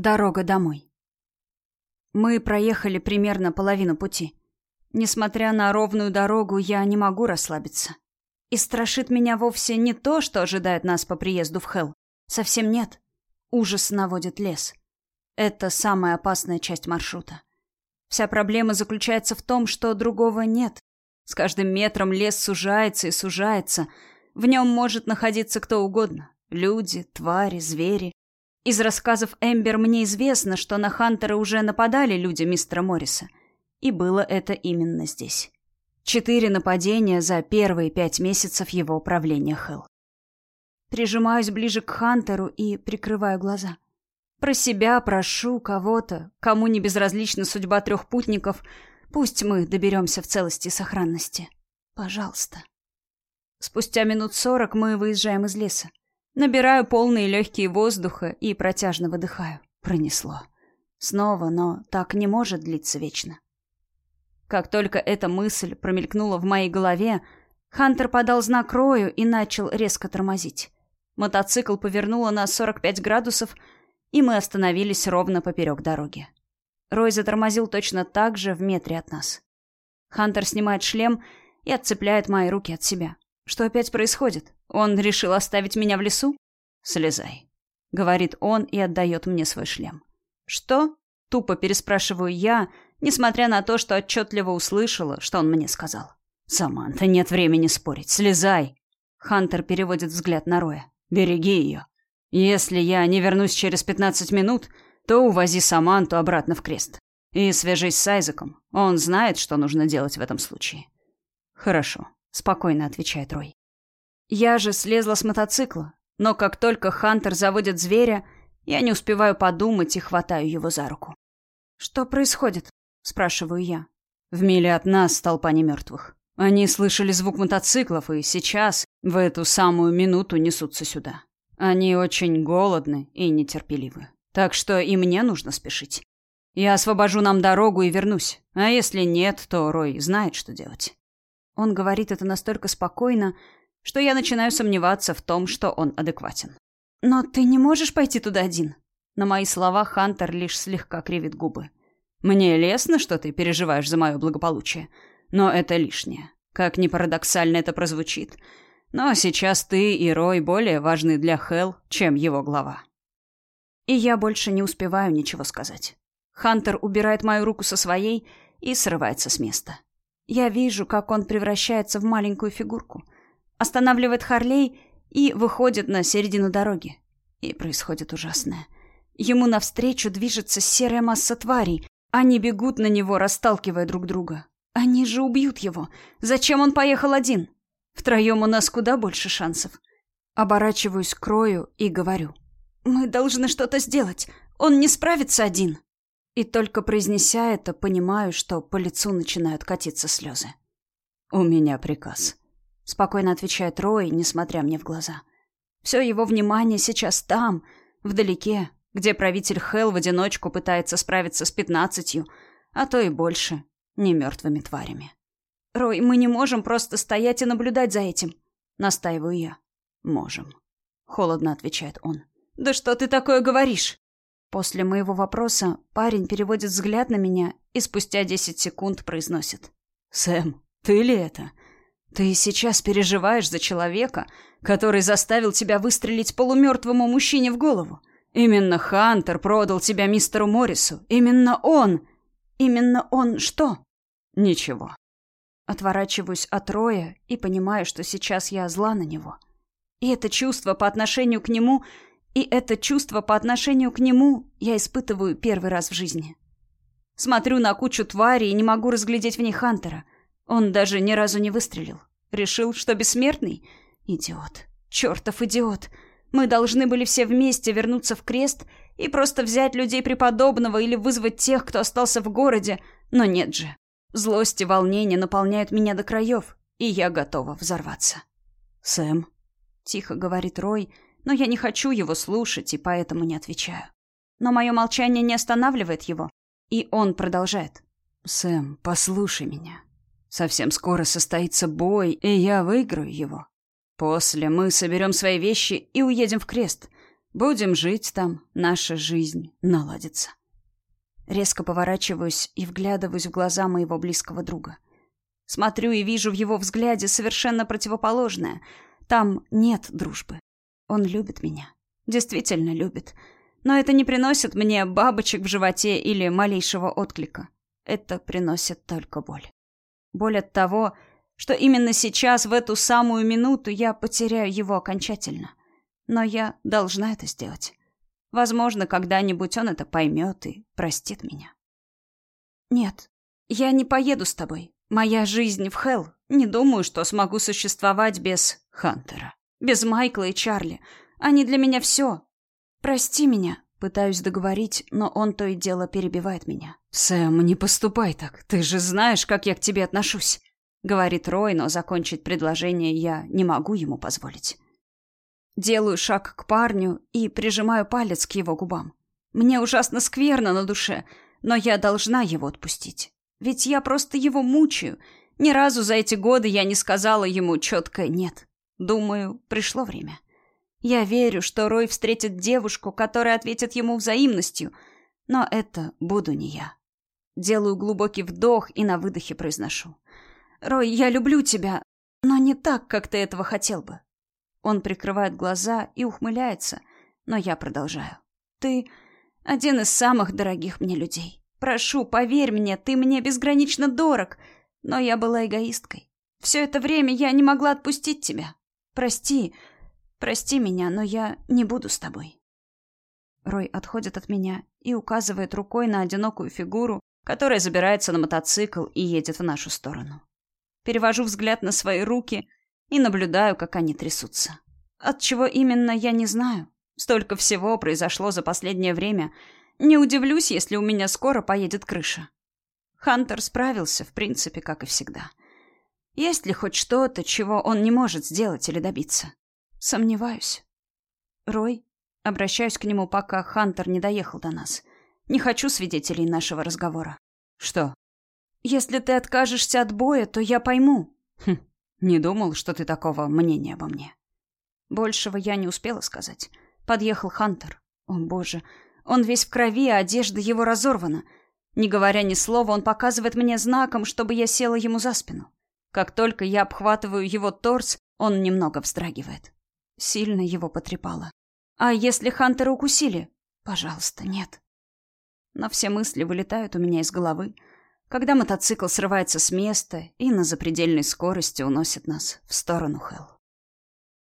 Дорога домой. Мы проехали примерно половину пути. Несмотря на ровную дорогу, я не могу расслабиться. И страшит меня вовсе не то, что ожидает нас по приезду в Хелл. Совсем нет. Ужас наводит лес. Это самая опасная часть маршрута. Вся проблема заключается в том, что другого нет. С каждым метром лес сужается и сужается. В нем может находиться кто угодно. Люди, твари, звери. Из рассказов Эмбер мне известно, что на Хантера уже нападали люди мистера Морриса. И было это именно здесь. Четыре нападения за первые пять месяцев его правления Хелл. Прижимаюсь ближе к Хантеру и прикрываю глаза. Про себя прошу кого-то, кому не безразлична судьба трех путников, пусть мы доберемся в целости и сохранности. Пожалуйста. Спустя минут сорок мы выезжаем из леса. Набираю полные легкие воздуха и протяжно выдыхаю. Пронесло. Снова, но так не может длиться вечно. Как только эта мысль промелькнула в моей голове, Хантер подал знак Рою и начал резко тормозить. Мотоцикл повернуло на 45 градусов, и мы остановились ровно поперек дороги. Рой затормозил точно так же в метре от нас. Хантер снимает шлем и отцепляет мои руки от себя. Что опять происходит? Он решил оставить меня в лесу? Слезай, говорит он и отдает мне свой шлем. Что? Тупо переспрашиваю я, несмотря на то, что отчетливо услышала, что он мне сказал. Саманта, нет времени спорить. Слезай. Хантер переводит взгляд на Роя. Береги ее. Если я не вернусь через пятнадцать минут, то увози Саманту обратно в крест. И свяжись с Айзеком. Он знает, что нужно делать в этом случае. Хорошо спокойно отвечает Рой. Я же слезла с мотоцикла, но как только Хантер заводит зверя, я не успеваю подумать и хватаю его за руку. Что происходит? спрашиваю я. В миле от нас толпа немертвых. Они слышали звук мотоциклов и сейчас, в эту самую минуту, несутся сюда. Они очень голодны и нетерпеливы. Так что и мне нужно спешить. Я освобожу нам дорогу и вернусь. А если нет, то Рой знает, что делать. Он говорит это настолько спокойно, что я начинаю сомневаться в том, что он адекватен. «Но ты не можешь пойти туда один?» На мои слова Хантер лишь слегка кривит губы. «Мне лестно, что ты переживаешь за мое благополучие, но это лишнее. Как ни парадоксально это прозвучит, но сейчас ты и Рой более важны для Хел, чем его глава». И я больше не успеваю ничего сказать. Хантер убирает мою руку со своей и срывается с места. Я вижу, как он превращается в маленькую фигурку, останавливает Харлей и выходит на середину дороги. И происходит ужасное. Ему навстречу движется серая масса тварей. Они бегут на него, расталкивая друг друга. Они же убьют его. Зачем он поехал один? Втроем у нас куда больше шансов. Оборачиваюсь к Крою и говорю. «Мы должны что-то сделать. Он не справится один». И только произнеся это, понимаю, что по лицу начинают катиться слезы. «У меня приказ», — спокойно отвечает Рой, несмотря мне в глаза. Все его внимание сейчас там, вдалеке, где правитель Хел в одиночку пытается справиться с пятнадцатью, а то и больше, не мертвыми тварями. «Рой, мы не можем просто стоять и наблюдать за этим», — настаиваю я. «Можем», — холодно отвечает он. «Да что ты такое говоришь?» После моего вопроса парень переводит взгляд на меня и спустя десять секунд произносит. «Сэм, ты ли это? Ты сейчас переживаешь за человека, который заставил тебя выстрелить полумертвому мужчине в голову? Именно Хантер продал тебя мистеру Моррису. Именно он. Именно он что? Ничего. Отворачиваюсь от Роя и понимаю, что сейчас я зла на него. И это чувство по отношению к нему и это чувство по отношению к нему я испытываю первый раз в жизни. Смотрю на кучу тварей и не могу разглядеть в них Хантера. Он даже ни разу не выстрелил. Решил, что бессмертный? Идиот. Чертов идиот. Мы должны были все вместе вернуться в крест и просто взять людей преподобного или вызвать тех, кто остался в городе. Но нет же. Злость и волнение наполняют меня до краев, и я готова взорваться. «Сэм», — тихо говорит Рой, — но я не хочу его слушать и поэтому не отвечаю. Но мое молчание не останавливает его, и он продолжает. «Сэм, послушай меня. Совсем скоро состоится бой, и я выиграю его. После мы соберем свои вещи и уедем в крест. Будем жить там, наша жизнь наладится. Резко поворачиваюсь и вглядываюсь в глаза моего близкого друга. Смотрю и вижу в его взгляде совершенно противоположное. Там нет дружбы. Он любит меня. Действительно любит. Но это не приносит мне бабочек в животе или малейшего отклика. Это приносит только боль. Боль от того, что именно сейчас, в эту самую минуту, я потеряю его окончательно. Но я должна это сделать. Возможно, когда-нибудь он это поймет и простит меня. Нет, я не поеду с тобой. Моя жизнь в Хелл. Не думаю, что смогу существовать без Хантера. Без Майкла и Чарли. Они для меня все. Прости меня. Пытаюсь договорить, но он то и дело перебивает меня. «Сэм, не поступай так. Ты же знаешь, как я к тебе отношусь», — говорит Рой, но закончить предложение я не могу ему позволить. Делаю шаг к парню и прижимаю палец к его губам. Мне ужасно скверно на душе, но я должна его отпустить. Ведь я просто его мучаю. Ни разу за эти годы я не сказала ему четко «нет». Думаю, пришло время. Я верю, что Рой встретит девушку, которая ответит ему взаимностью, но это буду не я. Делаю глубокий вдох и на выдохе произношу. «Рой, я люблю тебя, но не так, как ты этого хотел бы. Он прикрывает глаза и ухмыляется, но я продолжаю. «Ты один из самых дорогих мне людей. Прошу, поверь мне, ты мне безгранично дорог. Но я была эгоисткой. Все это время я не могла отпустить тебя. Прости, прости меня, но я не буду с тобой». Рой отходит от меня и указывает рукой на одинокую фигуру, которая забирается на мотоцикл и едет в нашу сторону. Перевожу взгляд на свои руки и наблюдаю, как они трясутся. От чего именно, я не знаю. Столько всего произошло за последнее время. Не удивлюсь, если у меня скоро поедет крыша. Хантер справился, в принципе, как и всегда. Есть ли хоть что-то, чего он не может сделать или добиться? Сомневаюсь. Рой, обращаюсь к нему, пока Хантер не доехал до нас. Не хочу свидетелей нашего разговора. Что? Если ты откажешься от боя, то я пойму. Хм, не думал, что ты такого мнения обо мне. Большего я не успела сказать. Подъехал Хантер. О, боже, он весь в крови, а одежда его разорвана. Не говоря ни слова, он показывает мне знаком, чтобы я села ему за спину. Как только я обхватываю его торс, он немного вздрагивает. Сильно его потрепало. А если Хантера укусили? Пожалуйста, нет. Но все мысли вылетают у меня из головы когда мотоцикл срывается с места и на запредельной скорости уносит нас в сторону Хелл.